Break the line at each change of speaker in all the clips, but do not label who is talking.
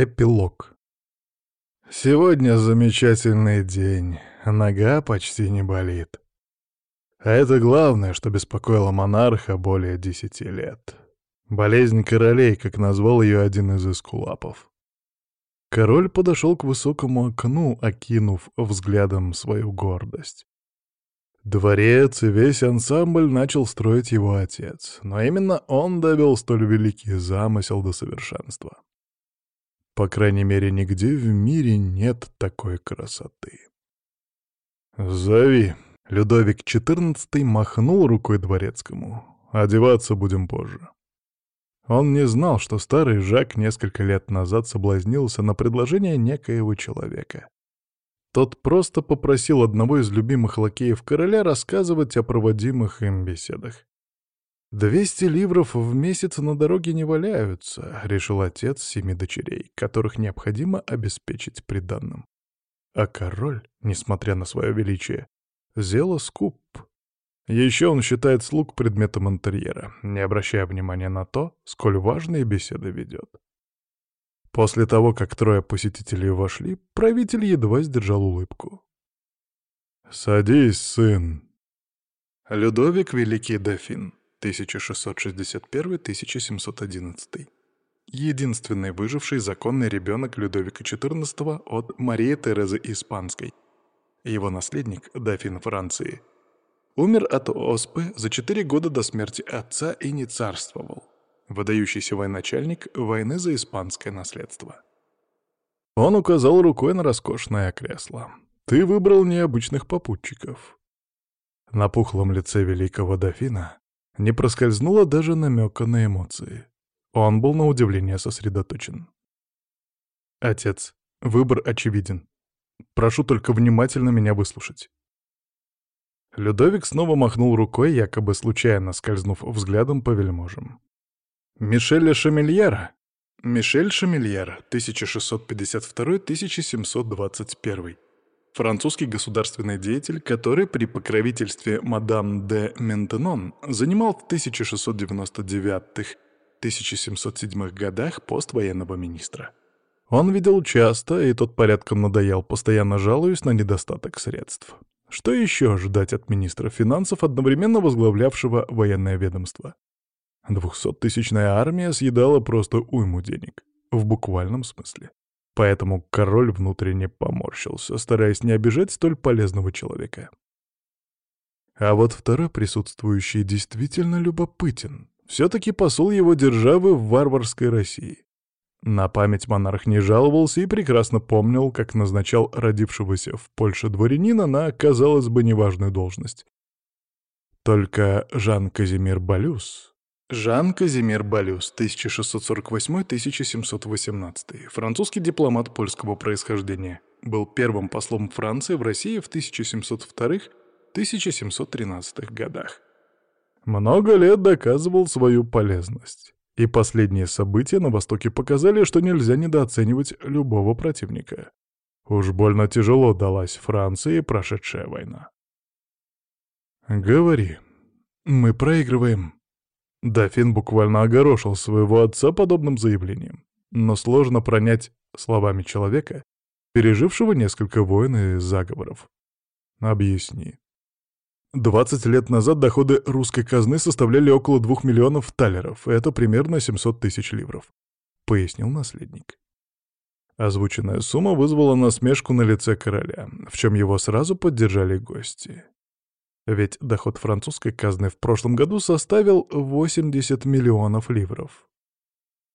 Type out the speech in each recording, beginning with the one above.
Эпилог. Сегодня замечательный день, нога почти не болит. А это главное, что беспокоило монарха более десяти лет. Болезнь королей, как назвал ее один из эскулапов. Король подошел к высокому окну, окинув взглядом свою гордость. Дворец и весь ансамбль начал строить его отец, но именно он довел столь великий замысел до совершенства. По крайней мере, нигде в мире нет такой красоты. «Зови!» — Людовик XIV махнул рукой дворецкому. «Одеваться будем позже». Он не знал, что старый Жак несколько лет назад соблазнился на предложение некоего человека. Тот просто попросил одного из любимых лакеев короля рассказывать о проводимых им беседах. «Двести ливров в месяц на дороге не валяются», — решил отец семи дочерей, которых необходимо обеспечить приданным. А король, несмотря на свое величие, зело скуп. Еще он считает слуг предметом интерьера, не обращая внимания на то, сколь важные беседы ведет. После того, как трое посетителей вошли, правитель едва сдержал улыбку. «Садись, сын». Людовик Великий Дофин 1661-1711. Единственный выживший законный ребенок Людовика XIV от Марии Терезы Испанской. Его наследник, дофин Франции, умер от оспы за четыре года до смерти отца и не царствовал. Выдающийся военачальник войны за испанское наследство. Он указал рукой на роскошное кресло. «Ты выбрал необычных попутчиков». На пухлом лице великого дофина не проскользнуло даже намека на эмоции. Он был на удивление сосредоточен. «Отец, выбор очевиден. Прошу только внимательно меня выслушать». Людовик снова махнул рукой, якобы случайно скользнув взглядом по вельможам. Мишеля Шамильера. Мишель Шамильер, 1652-1721. Французский государственный деятель, который при покровительстве мадам де Ментенон занимал в 1699-1707 годах пост военного министра. Он видел часто, и тот порядком надоел, постоянно жалуясь на недостаток средств. Что еще ждать от министра финансов, одновременно возглавлявшего военное ведомство? Двухсоттысячная армия съедала просто уйму денег. В буквальном смысле. Поэтому король внутренне поморщился, стараясь не обижать столь полезного человека. А вот второй присутствующий действительно любопытен. Все-таки посол его державы в варварской России. На память монарх не жаловался и прекрасно помнил, как назначал родившегося в Польше дворянина на, казалось бы, неважную должность. Только Жан Казимир Балюс, Жан Казимир Балюс, 1648-1718, французский дипломат польского происхождения, был первым послом Франции в России в 1702-1713 годах. Много лет доказывал свою полезность. И последние события на Востоке показали, что нельзя недооценивать любого противника. Уж больно тяжело далась Франции прошедшая война. «Говори. Мы проигрываем», Дофин буквально огорошил своего отца подобным заявлением. Но сложно пронять словами человека, пережившего несколько войн и заговоров. Объясни. 20 лет назад доходы русской казны составляли около 2 миллионов талеров, это примерно 700 тысяч ливров, — пояснил наследник. Озвученная сумма вызвала насмешку на лице короля, в чем его сразу поддержали гости. Ведь доход французской казны в прошлом году составил 80 миллионов ливров.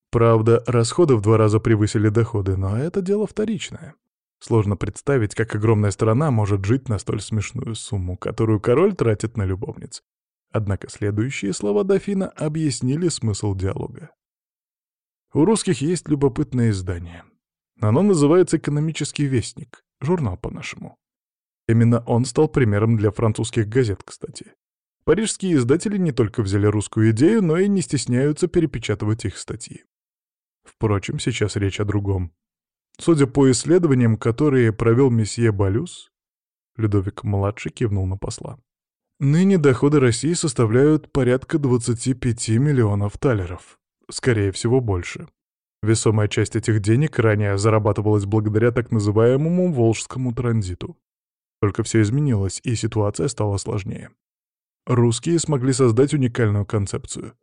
Правда, расходы в два раза превысили доходы, но это дело вторичное. Сложно представить, как огромная страна может жить на столь смешную сумму, которую король тратит на любовниц. Однако следующие слова дофина объяснили смысл диалога. У русских есть любопытное издание. Оно называется «Экономический вестник», журнал по-нашему. Именно он стал примером для французских газет, кстати. Парижские издатели не только взяли русскую идею, но и не стесняются перепечатывать их статьи. Впрочем, сейчас речь о другом. Судя по исследованиям, которые провел месье Балюс, Людовик-младший кивнул на посла. Ныне доходы России составляют порядка 25 миллионов талеров. Скорее всего, больше. Весомая часть этих денег ранее зарабатывалась благодаря так называемому Волжскому транзиту. Только все изменилось, и ситуация стала сложнее. Русские смогли создать уникальную концепцию.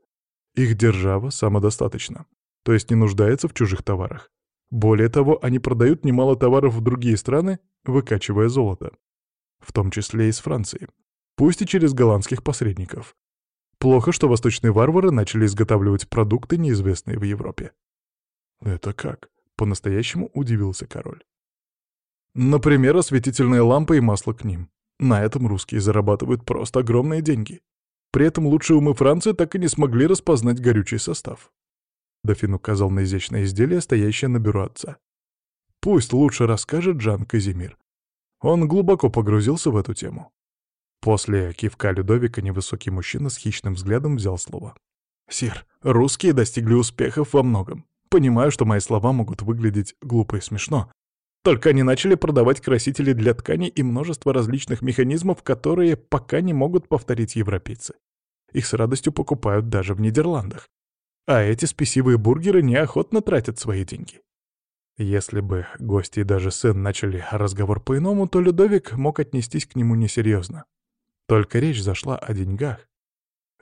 Их держава самодостаточна, то есть не нуждается в чужих товарах. Более того, они продают немало товаров в другие страны, выкачивая золото. В том числе из Франции. Пусть и через голландских посредников. Плохо, что восточные варвары начали изготавливать продукты, неизвестные в Европе. «Это как?» — по-настоящему удивился король. «Например, осветительные лампы и масло к ним. На этом русские зарабатывают просто огромные деньги. При этом лучшие умы Франции так и не смогли распознать горючий состав». Дофин указал на изящное изделие, стоящее на бюро отца. «Пусть лучше расскажет Жан Казимир». Он глубоко погрузился в эту тему. После кивка Людовика невысокий мужчина с хищным взглядом взял слово. «Сир, русские достигли успехов во многом. Понимаю, что мои слова могут выглядеть глупо и смешно. Только они начали продавать красители для тканей и множество различных механизмов, которые пока не могут повторить европейцы. Их с радостью покупают даже в Нидерландах. А эти спесивые бургеры неохотно тратят свои деньги. Если бы гости и даже сын начали разговор по-иному, то Людовик мог отнестись к нему несерьезно. Только речь зашла о деньгах,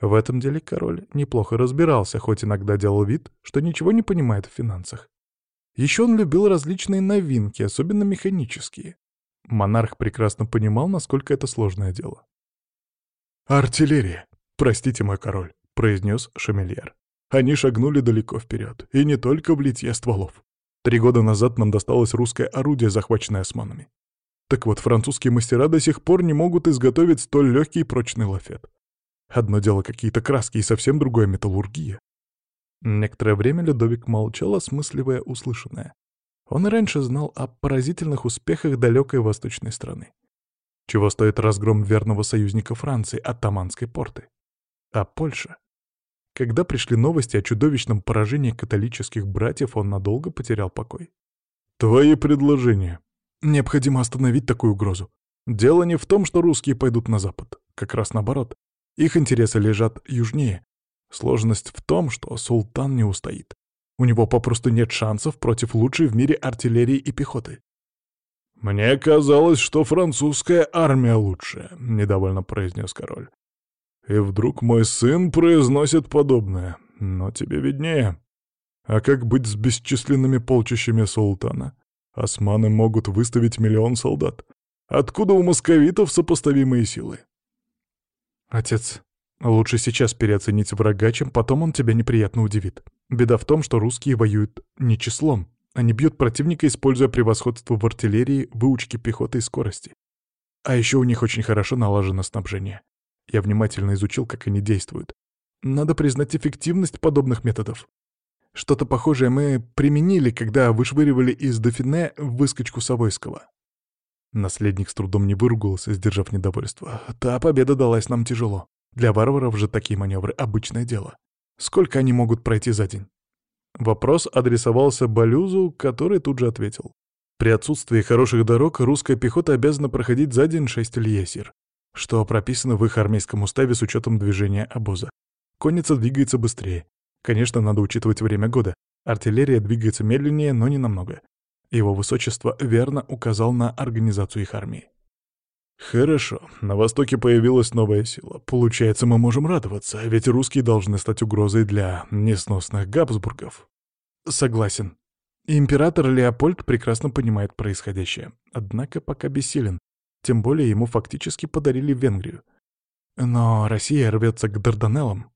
в этом деле король неплохо разбирался, хоть иногда делал вид, что ничего не понимает в финансах. Еще он любил различные новинки, особенно механические. Монарх прекрасно понимал, насколько это сложное дело. «Артиллерия! Простите, мой король!» — произнес Шамильер. Они шагнули далеко вперед, и не только в литье стволов. Три года назад нам досталось русское орудие, захваченное османами. Так вот, французские мастера до сих пор не могут изготовить столь легкий и прочный лафет. Одно дело какие-то краски и совсем другое металлургия. Некоторое время Людовик молчал, осмысливая услышанное. Он и раньше знал о поразительных успехах далекой восточной страны. Чего стоит разгром верного союзника Франции, атаманской порты. А Польша? Когда пришли новости о чудовищном поражении католических братьев, он надолго потерял покой. «Твои предложения. Необходимо остановить такую угрозу. Дело не в том, что русские пойдут на запад. Как раз наоборот. Их интересы лежат южнее. Сложность в том, что султан не устоит. У него попросту нет шансов против лучшей в мире артиллерии и пехоты. «Мне казалось, что французская армия лучшая», — недовольно произнес король. «И вдруг мой сын произносит подобное. Но тебе виднее. А как быть с бесчисленными полчищами султана? Османы могут выставить миллион солдат. Откуда у московитов сопоставимые силы? «Отец, лучше сейчас переоценить врага, чем потом он тебя неприятно удивит. Беда в том, что русские воюют не числом. Они бьют противника, используя превосходство в артиллерии, выучке пехоты и скорости. А еще у них очень хорошо налажено снабжение. Я внимательно изучил, как они действуют. Надо признать эффективность подобных методов. Что-то похожее мы применили, когда вышвыривали из Дофине выскочку Савойского. Наследник с трудом не выругался, сдержав недовольство. Та победа далась нам тяжело. Для варваров же такие маневры — обычное дело. Сколько они могут пройти за день? Вопрос адресовался Балюзу, который тут же ответил. При отсутствии хороших дорог русская пехота обязана проходить за день шесть льесир, что прописано в их армейском уставе с учетом движения обоза. Конница двигается быстрее. Конечно, надо учитывать время года. Артиллерия двигается медленнее, но не намного. Его высочество верно указал на организацию их армии. «Хорошо, на Востоке появилась новая сила. Получается, мы можем радоваться, ведь русские должны стать угрозой для несносных Габсбургов». «Согласен. Император Леопольд прекрасно понимает происходящее, однако пока бессилен, тем более ему фактически подарили Венгрию. Но Россия рвется к Дарданеллам».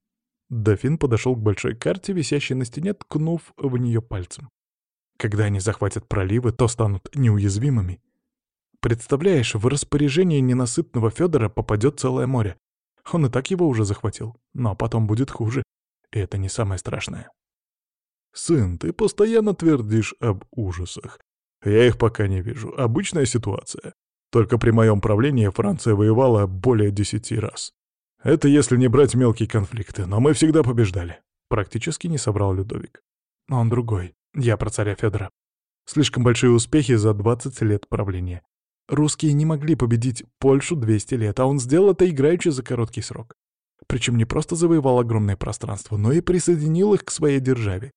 Дофин подошел к большой карте, висящей на стене, ткнув в нее пальцем. Когда они захватят проливы, то станут неуязвимыми. Представляешь, в распоряжение ненасытного Федора попадет целое море. Он и так его уже захватил, но потом будет хуже. И это не самое страшное. «Сын, ты постоянно твердишь об ужасах. Я их пока не вижу. Обычная ситуация. Только при моем правлении Франция воевала более десяти раз. Это если не брать мелкие конфликты, но мы всегда побеждали». Практически не соврал Людовик. Но он другой. Я про царя Федора. Слишком большие успехи за 20 лет правления. Русские не могли победить Польшу 200 лет, а он сделал это играючи за короткий срок. Причем не просто завоевал огромное пространство, но и присоединил их к своей державе.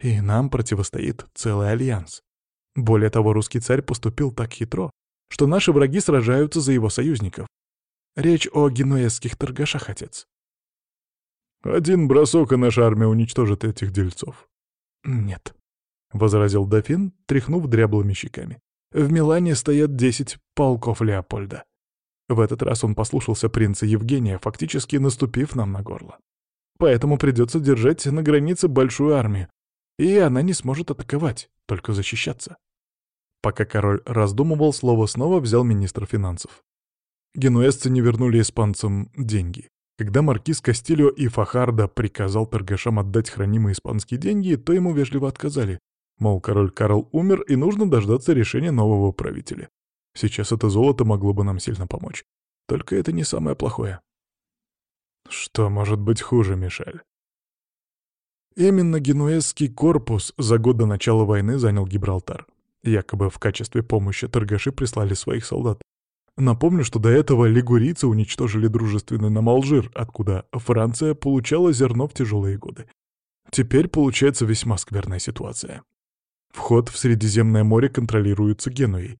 И нам противостоит целый альянс. Более того, русский царь поступил так хитро, что наши враги сражаются за его союзников. Речь о генуэзских торгашах, отец. Один бросок, и наша армия уничтожит этих дельцов. Нет, — возразил дофин, тряхнув дряблыми щеками. В Милане стоят десять полков Леопольда. В этот раз он послушался принца Евгения, фактически наступив нам на горло. Поэтому придется держать на границе большую армию, и она не сможет атаковать, только защищаться. Пока король раздумывал, слово снова взял министр финансов. Генуэзцы не вернули испанцам деньги. Когда маркиз Кастильо и Фахарда приказал торгашам отдать хранимые испанские деньги, то ему вежливо отказали. Мол, король Карл умер, и нужно дождаться решения нового правителя. Сейчас это золото могло бы нам сильно помочь. Только это не самое плохое. Что может быть хуже, Мишель? Именно генуэзский корпус за год до начала войны занял Гибралтар. Якобы в качестве помощи торгаши прислали своих солдат. Напомню, что до этого лигурийцы уничтожили дружественный нам Алжир, откуда Франция получала зерно в тяжелые годы. Теперь получается весьма скверная ситуация. Вход в Средиземное море контролируется Генуей.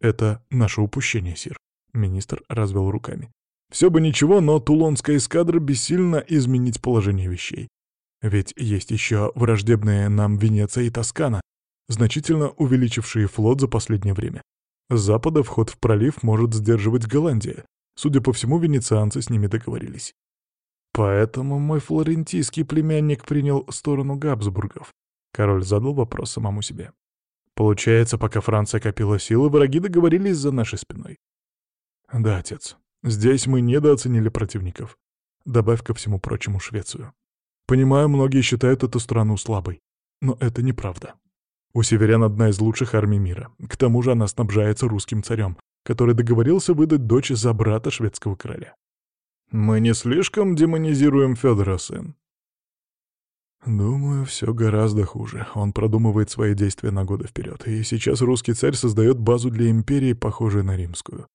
Это наше упущение, сир. Министр развел руками. Все бы ничего, но тулонская эскадра бессильно изменить положение вещей. Ведь есть еще враждебные нам Венеция и Тоскана, значительно увеличившие флот за последнее время. С запада вход в пролив может сдерживать Голландия. Судя по всему, венецианцы с ними договорились. Поэтому мой флорентийский племянник принял сторону Габсбургов. Король задал вопрос самому себе. Получается, пока Франция копила силы, враги договорились за нашей спиной. Да, отец, здесь мы недооценили противников. Добавь ко всему прочему Швецию. Понимаю, многие считают эту страну слабой. Но это неправда. У северян одна из лучших армий мира. К тому же она снабжается русским царем, который договорился выдать дочь за брата шведского короля. Мы не слишком демонизируем Федора, сын? Думаю, все гораздо хуже. Он продумывает свои действия на годы вперед, и сейчас русский царь создает базу для империи, похожей на римскую.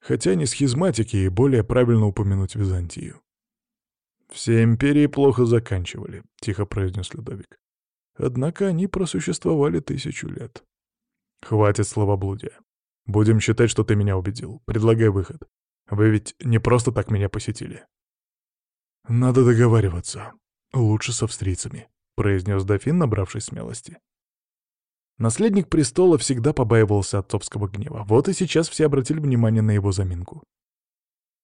Хотя не схизматики, и более правильно упомянуть Византию. «Все империи плохо заканчивали», — тихо произнес Людовик. Однако они просуществовали тысячу лет. Хватит словоблудия. Будем считать, что ты меня убедил. Предлагай выход. Вы ведь не просто так меня посетили. Надо договариваться. Лучше с австрийцами, произнес дофин, набравшись смелости. Наследник престола всегда побаивался отцовского гнева. Вот и сейчас все обратили внимание на его заминку.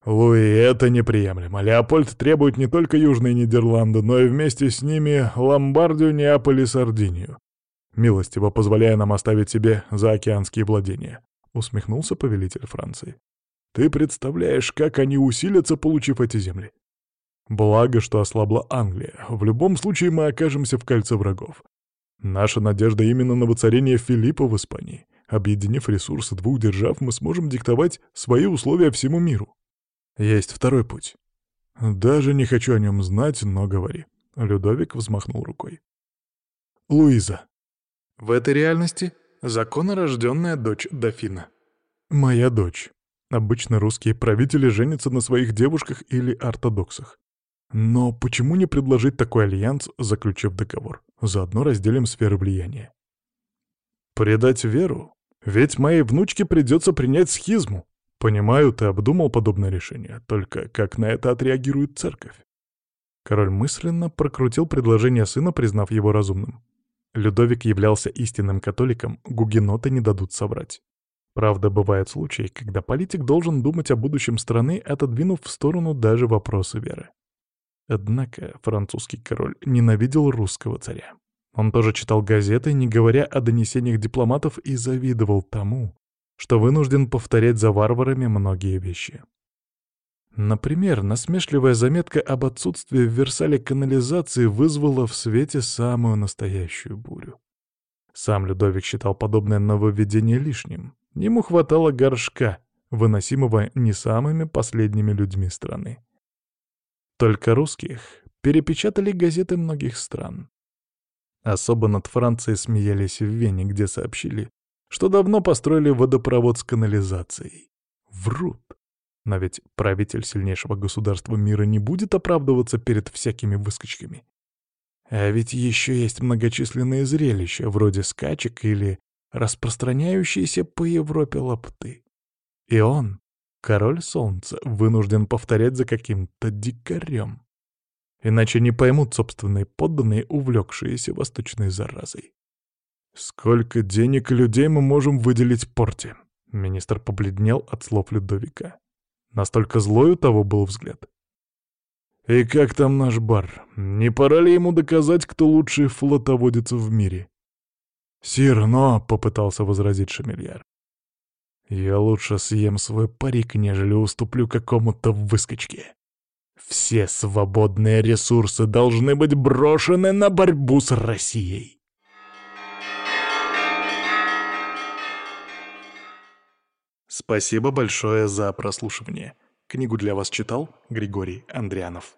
Луи, это неприемлемо. Леопольд требует не только Южные Нидерланды, но и вместе с ними Ломбардию, Неаполь и Сардинию. Милостиво позволяя нам оставить себе заокеанские владения, — усмехнулся повелитель Франции. Ты представляешь, как они усилятся, получив эти земли? Благо, что ослабла Англия. В любом случае мы окажемся в кольце врагов. Наша надежда именно на воцарение Филиппа в Испании. Объединив ресурсы двух держав, мы сможем диктовать свои условия всему миру. Есть второй путь. Даже не хочу о нем знать, но говори. Людовик взмахнул рукой. Луиза. В этой реальности законорожденная дочь дофина. Моя дочь. Обычно русские правители женятся на своих девушках или ортодоксах. Но почему не предложить такой альянс, заключив договор? Заодно разделим сферы влияния. Предать веру? Ведь моей внучке придется принять схизму. Понимаю, ты обдумал подобное решение, только как на это отреагирует церковь? Король мысленно прокрутил предложение сына, признав его разумным. Людовик являлся истинным католиком, гугеноты не дадут соврать. Правда, бывают случаи, когда политик должен думать о будущем страны, отодвинув в сторону даже вопросы веры. Однако французский король ненавидел русского царя. Он тоже читал газеты, не говоря о донесениях дипломатов, и завидовал тому, что вынужден повторять за варварами многие вещи. Например, насмешливая заметка об отсутствии в Версале канализации вызвала в свете самую настоящую бурю. Сам Людовик считал подобное нововведение лишним. Ему хватало горшка, выносимого не самыми последними людьми страны. Только русских перепечатали газеты многих стран. Особо над Францией смеялись в Вене, где сообщили, что давно построили водопровод с канализацией. Врут. Но ведь правитель сильнейшего государства мира не будет оправдываться перед всякими выскочками. А ведь еще есть многочисленные зрелища, вроде скачек или распространяющиеся по Европе лапты. И он, король солнца, вынужден повторять за каким-то дикарем. Иначе не поймут собственные подданные, увлекшиеся восточной заразой. «Сколько денег и людей мы можем выделить порте?» Министр побледнел от слов Людовика. Настолько злой у того был взгляд. «И как там наш бар? Не пора ли ему доказать, кто лучший флотоводец в мире?» «Сир, но...» — попытался возразить Шамильяр. «Я лучше съем свой парик, нежели уступлю какому-то выскочке. Все свободные ресурсы должны быть брошены на борьбу с Россией». Спасибо большое за прослушивание. Книгу для вас читал Григорий Андрианов.